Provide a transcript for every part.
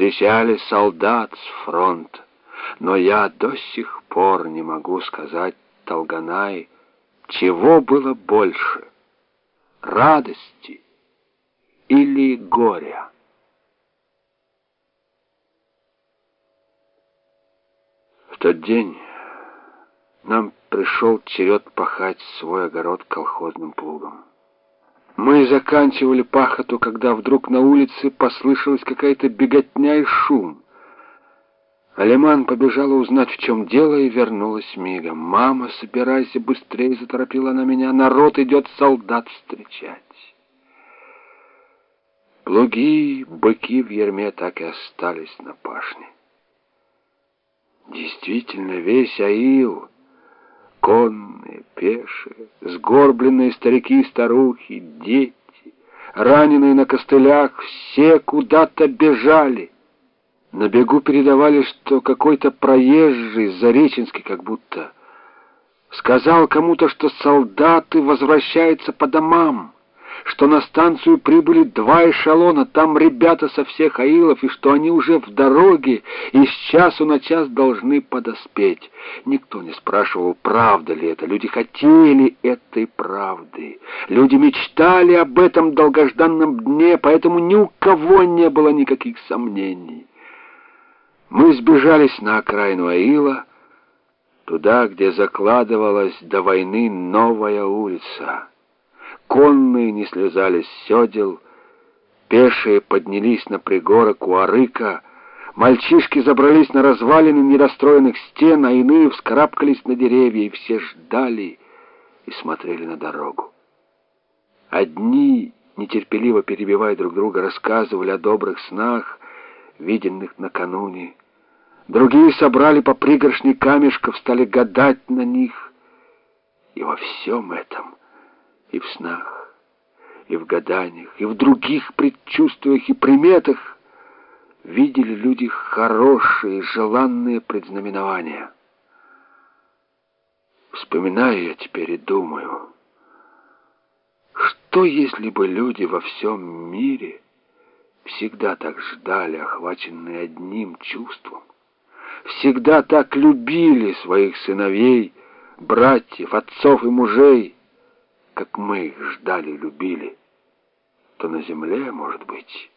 встречали солдат с фронта. Но я до сих пор не могу сказать Толганай, чего было больше — радости или горя. В тот день нам пришел черед пахать свой огород колхозным плугом. Мы заканчивали пахоту, когда вдруг на улице послышалась какая-то беготня и шум. Алиман побежала узнать, в чем дело, и вернулась мигом. «Мама, собирайся быстрее!» — заторопила она меня. «Народ идет солдат встречать!» Плуги, быки в ерме так и остались на пашне. Действительно, весь аил — конные, пешие, сгорбленные старики и старухи, дети, раненые на костылях, все куда-то бежали. На бегу передавали, что какой-то проезжий, Зареченский как будто, сказал кому-то, что солдаты возвращаются по домам что на станцию прибыли два эшелона, там ребята со всех аилов, и что они уже в дороге и с часу на час должны подоспеть. Никто не спрашивал, правда ли это. Люди хотели этой правды. Люди мечтали об этом долгожданном дне, поэтому ни у кого не было никаких сомнений. Мы сбежались на окраину Аила, туда, где закладывалась до войны новая улица. Конные не слезали с седел, пешие поднялись на пригорок у Арыка, мальчишки забрались на развалины недостроенных стен, а иные вскарабкались на деревья, и все ждали и смотрели на дорогу. Одни, нетерпеливо перебивая друг друга, рассказывали о добрых снах, виденных накануне. Другие собрали по пригоршни камешков, стали гадать на них. И во всем этом и в снах, и в гаданиях, и в других предчувствиях и приметах видели люди хорошие, желанные предзнаменования. Вспоминаю я теперь и думаю, что если бы люди во всем мире всегда так ждали, охваченные одним чувством, всегда так любили своих сыновей, братьев, отцов и мужей, как мы их ждали, любили, то на земле, может быть,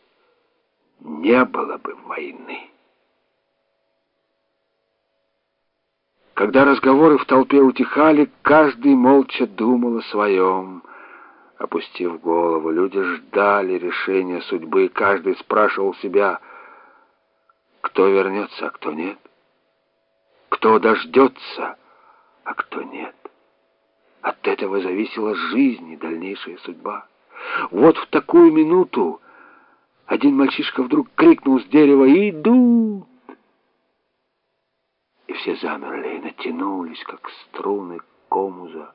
не было бы войны. Когда разговоры в толпе утихали, каждый молча думал о своем. Опустив голову, люди ждали решения судьбы, каждый спрашивал себя, кто вернется, а кто нет, кто дождется, а кто нет. Этого зависела жизнь и дальнейшая судьба. Вот в такую минуту один мальчишка вдруг крикнул с дерева «Идут!» И все замерли и натянулись, как струны комуза.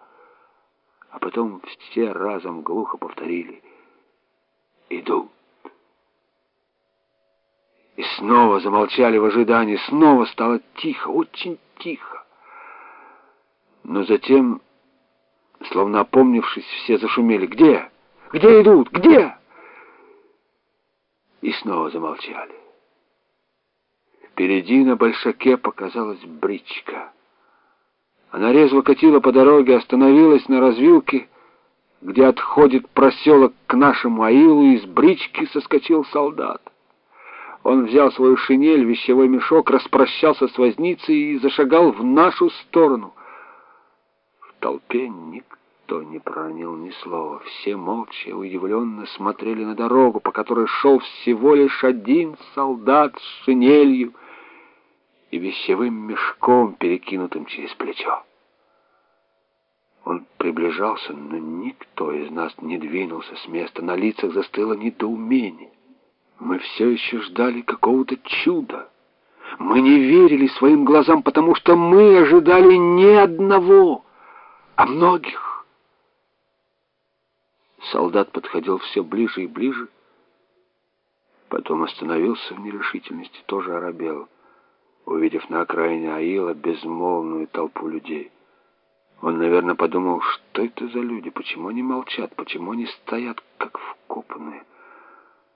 А потом все разом глухо повторили «Идут!» И снова замолчали в ожидании, снова стало тихо, очень тихо. Но затем Словно опомнившись, все зашумели. «Где? Где идут? Где?» И снова замолчали. Впереди на большаке показалась бричка. Она резво катила по дороге, остановилась на развилке, где отходит проселок к нашему аилу, и с брички соскочил солдат. Он взял свою шинель, вещевой мешок, распрощался с возницей и зашагал в нашу сторону толпе никто не проронил ни слова. Все молча и удивленно смотрели на дорогу, по которой шел всего лишь один солдат с шинелью и вещевым мешком, перекинутым через плечо. Он приближался, но никто из нас не двинулся с места. На лицах застыло недоумение. Мы все еще ждали какого-то чуда. Мы не верили своим глазам, потому что мы ожидали ни одного — о многих. Солдат подходил все ближе и ближе, потом остановился в нерешительности, тоже оробел, увидев на окраине Аила безмолвную толпу людей. Он, наверное, подумал, что это за люди, почему они молчат, почему они стоят, как вкопанные.